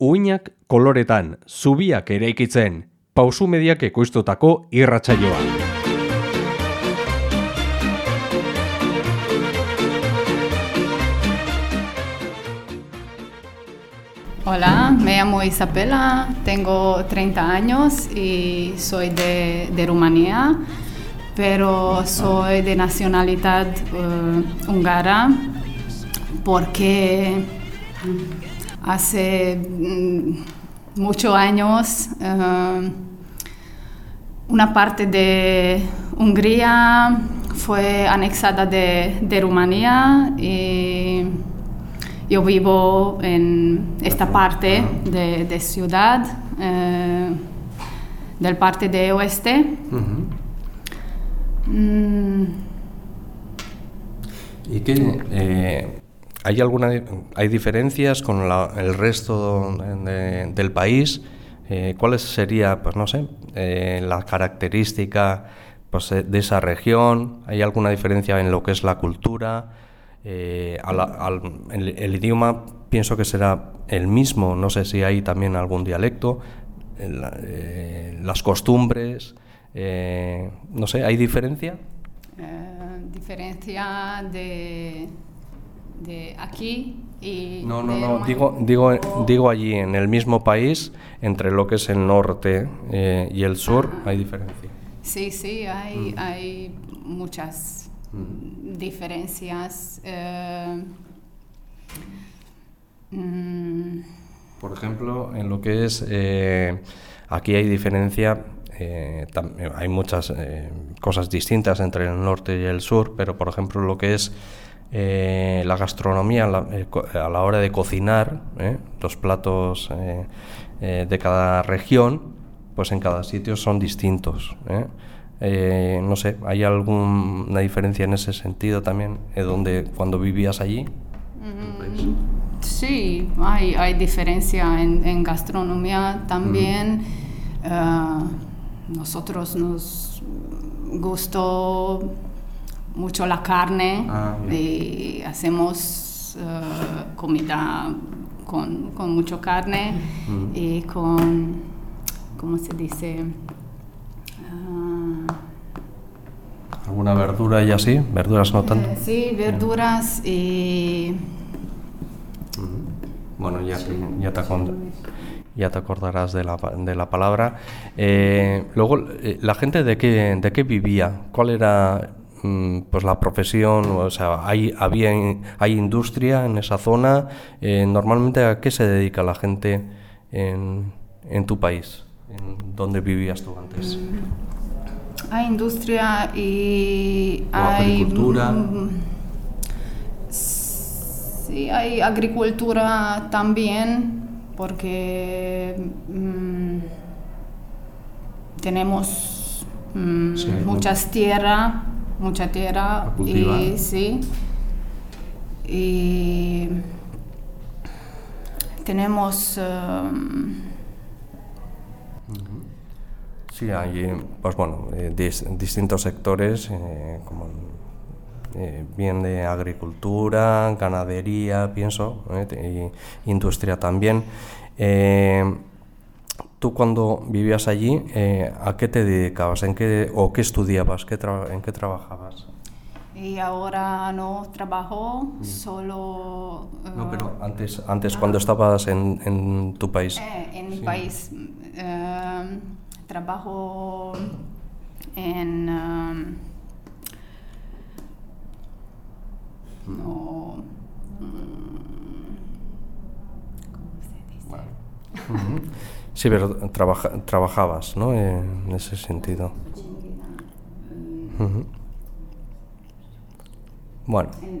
Uinak koloretan, zubiak eraikitzen, pausu mediak ekoiztutako irratsaioa. Hola, me llamo Isabela, tengo 30 años y soy de, de Rumanía, pero soy de nacionalidad eh, húngara porque hace mm, muchos años eh, una parte de Hungría fue anexada de, de Rumanía y yo vivo en esta parte de, de ciudad, eh, del parte de oeste. Mm, ¿Y qué, eh, hay alguna hay diferencias con el resto de- del país? Eh, ¿Cuáles sería, pues no sé, eh, la característica pues, eh, de esa región? ¿Hay alguna diferencia en lo que es la cultura? Eh, el, idioma pienso que será el mismo, no sé si hay también algún dialecto, la- las costumbres, no sé, ¿hay diferencia? diferencia de, de aquí y No, no, de no, digo, digo, digo allí, en el mismo país, entre lo que es el norte eh, y el sur, hay diferencia. Sí, sí, hay, hay muchas diferencias. eh, mm, Por ejemplo, en lo que es, eh, aquí hay diferencia, eh, eh, hay muchas eh, cosas distintas entre el norte y el sur, pero por ejemplo lo que es eh, la gastronomía la- eh, a la hora de cocinar, eh, los platos de cada región, pues en cada sitio son distintos. no sé, ¿hay alguna diferencia en ese sentido también, donde cuando vivías allí? Sí, hay, hay diferencia en, en gastronomía también. Nosotros nos gustó mucho la carne Ah, y hacemos eh, comida con, con mucho carne y con, ¿cómo se dice? Ah, ¿Alguna verdura y así? ¿Verduras no tanto? eh, sí, verduras y... Bueno, ya, te- ya, te, ya te acordarás de la, de la palabra. Eh, luego, eh, ¿la gente de qué, de qué vivía? ¿Cuál era mm, pues la profesión? O sea, ¿hay, había, ¿hay industria en esa zona? Eh, ¿Normalmente a qué se dedica la gente en, en tu país? ¿En ¿Dónde vivías tú antes? Hay industria y O hay... agricultura. mm, Sí, hay agricultura también porque mm, tenemos mm, Sí, muchas tierras, mucha tierra y sí. Y tenemos um, Sí, hay eh, pues bueno, eh, dis- distintos sectores, eh, como eh, bien de agricultura, ganadería, pienso, eh, industria también. Eh, ¿Tú cuando vivías allí, eh, a qué te dedicabas? ¿En qué, ¿O qué estudiabas? ¿Qué tra- ¿En qué trabajabas? Y ahora no trabajo, solo No, eh, pero antes, antes cuando estabas en, en tu país. eh, en mi país. eh, trabajo en... um, no, mm, ¿cómo se dice? Sí, pero trabaja- trabajabas, ¿no? Eh, en ese sentido. Bueno. En, eh,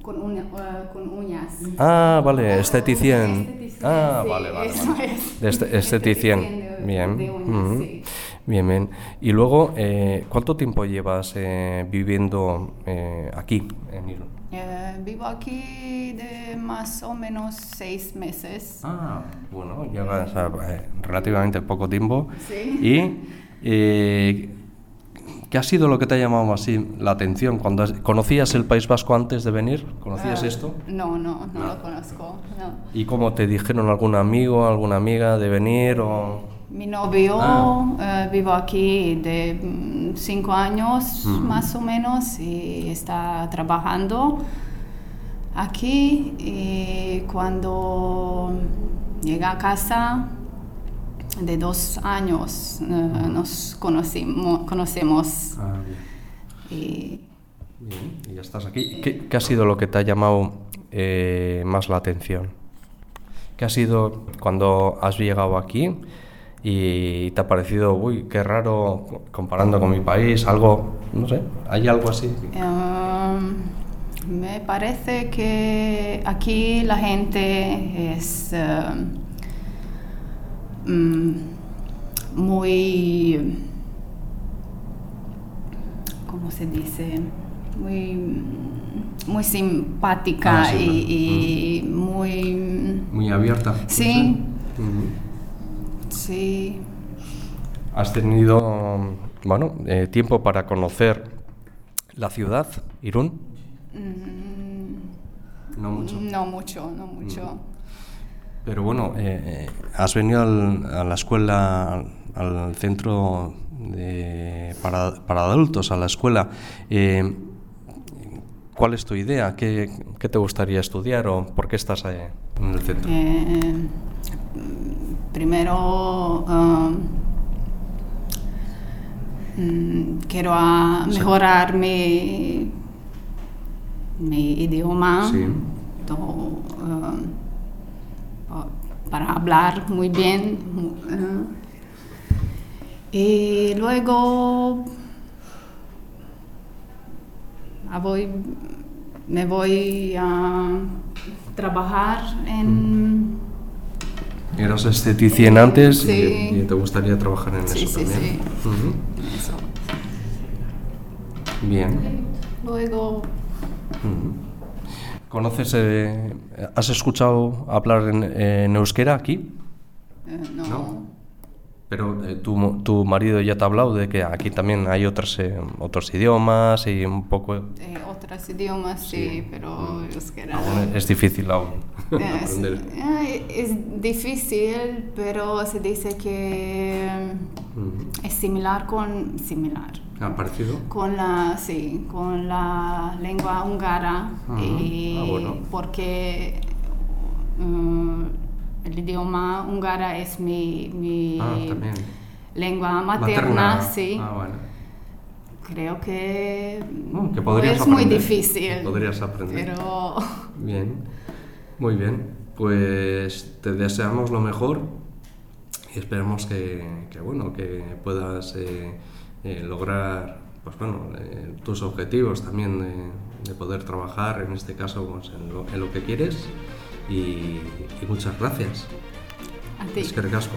con, uña- eh, con uñas. Ah, vale, esteticien. Esteticien, Ah, sí, vale, vale. eso vale. es. De este- esteticien. Esteticien de- Bien. de uñas, ujú. sí. Bien, bien. Y luego, eh, ¿cuánto tiempo llevas eh, viviendo eh, aquí, en? Eh, vivo aquí de más o menos seis meses. Ah, bueno, llevas eh, relativamente poco tiempo. Sí. Y, eh, ¿Qué ha sido lo que te ha llamado así la atención? Cuando has- ¿Conocías el País Vasco antes de venir? ¿Conocías Ah, esto? No, no, no lo conozco. no. ¿Y cómo te dijeron algún amigo, alguna amiga de venir o...? Mi novio Ah. eh, vivo aquí de mm, cinco años más o menos y está trabajando aquí y cuando llega a casa de dos años eh, nos conocimos, conocemos Ah, bien. y Bien, y ya estás aquí. ¿Qué, qué ha sido lo que te ha llamado eh, más la atención? ¿Qué ha sido cuando has llegado aquí y te ha parecido, uy, qué raro co- comparando con mi país, algo, no sé, hay algo así? Em, me parece que aquí la gente es mm, muy, ¿cómo se dice? Muy, muy simpática Ah, sí, y, y muy... Muy abierta. Sí. Sí. Has tenido, bueno, eh, tiempo para conocer la ciudad, Irún. No mucho. No mucho, no mucho. Pero bueno, eh, eh, has venido al- a la escuela, al, al centro de- para, para adultos, a la escuela. Eh, ¿Cuál es tu idea? ¿Qué, qué te gustaría estudiar o por qué estás en el centro? Primero um, mm, quiero mejorar mi, mi idioma Sí. to- um, pa- para hablar muy bien. eh. y luego ah, voy, me voy a trabajar en... Eras esteticien antes y- Sí. y, te gustaría trabajar en Sí, eso sí, también. Ujú. eso. Bien. Luego. ¿Conoces, eh, has escuchado hablar en, en euskera aquí? eh, no, No. Pero eh, tu, tu marido ya te ha hablado de que aquí también hay otros, eh, otros idiomas y un poco... eh, otros idiomas sí, pero euskera. aún es difícil aún Es, aprender. es difícil, pero se dice que Ujú. es similar con similar ¿Ha parecido? con la sí, con la lengua húngara Ajá. y Ah, bueno. porque mm, el idioma húngara es mi, mi Ah, lengua materna, sí. Ah, bueno. Creo que, Oh, que no podrías es muy difícil. Podrías aprender. Pero Bien, muy bien. Pues te deseamos lo mejor y esperemos que, que, bueno, que puedas eh, eh, lograr pues, bueno, eh, tus objetivos también de, de poder trabajar, en este caso, pues, en, lo, en lo que quieres. Y, y muchas gracias. a ti. Es que recasco.